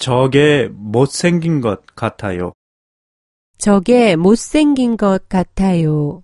저게 못생긴 것 같아요. 저게 못생긴 것 같아요.